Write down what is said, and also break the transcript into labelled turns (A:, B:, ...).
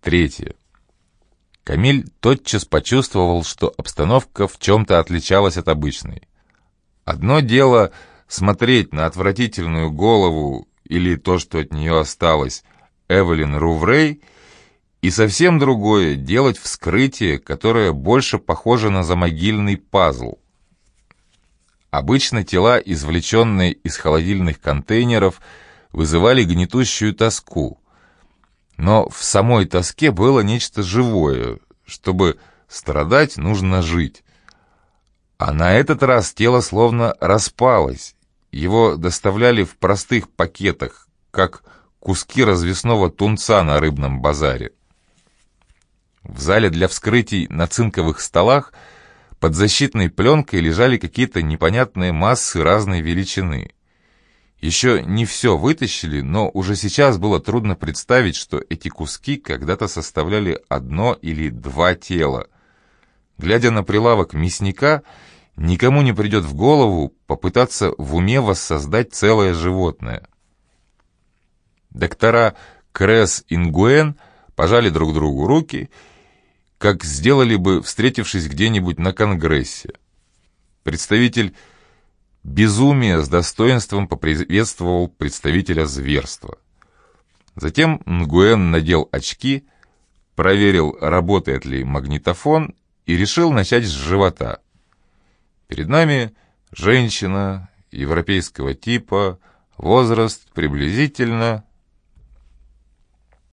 A: Третье. Камиль тотчас почувствовал, что обстановка в чем-то отличалась от обычной. Одно дело смотреть на отвратительную голову или то, что от нее осталось, Эвелин Руврей, и совсем другое — делать вскрытие, которое больше похоже на замогильный пазл. Обычно тела, извлеченные из холодильных контейнеров, вызывали гнетущую тоску. Но в самой тоске было нечто живое. Чтобы страдать, нужно жить. А на этот раз тело словно распалось. Его доставляли в простых пакетах, как куски развесного тунца на рыбном базаре. В зале для вскрытий на цинковых столах под защитной пленкой лежали какие-то непонятные массы разной величины. Еще не все вытащили, но уже сейчас было трудно представить, что эти куски когда-то составляли одно или два тела. Глядя на прилавок мясника, никому не придет в голову попытаться в уме воссоздать целое животное. Доктора Кресс и Нгуэн пожали друг другу руки как сделали бы, встретившись где-нибудь на Конгрессе. Представитель безумия с достоинством поприветствовал представителя зверства. Затем Нгуэн надел очки, проверил, работает ли магнитофон, и решил начать с живота. Перед нами женщина европейского типа, возраст приблизительно